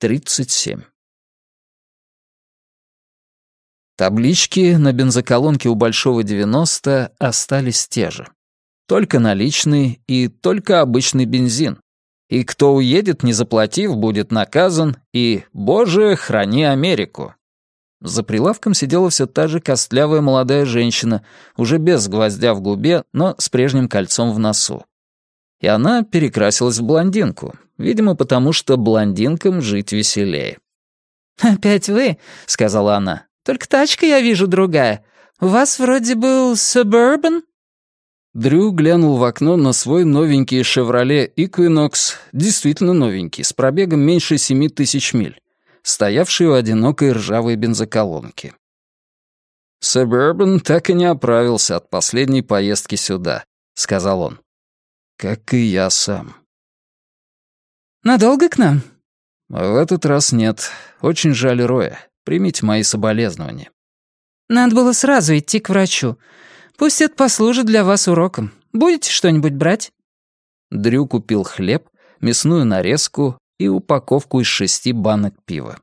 37. Таблички на бензоколонке у Большого 90 остались те же. Только наличный и только обычный бензин. И кто уедет, не заплатив, будет наказан, и «Боже, храни Америку». За прилавком сидела все та же костлявая молодая женщина, уже без гвоздя в губе, но с прежним кольцом в носу. И она перекрасилась в блондинку, видимо, потому что блондинкам жить веселее. «Опять вы?» — сказала она. «Только тачка, я вижу, другая. У вас вроде был Suburban?» Дрю глянул в окно на свой новенький «Шевроле Equinox», действительно новенький, с пробегом меньше семи тысяч миль, стоявший у одинокой ржавой бензоколонки. «Suburban так и не оправился от последней поездки сюда», — сказал он. «Как и я сам». «Надолго к нам?» «В этот раз нет. Очень жаль Роя. Примите мои соболезнования». «Надо было сразу идти к врачу. Пусть это послужит для вас уроком. Будете что-нибудь брать?» Дрю купил хлеб, мясную нарезку и упаковку из шести банок пива.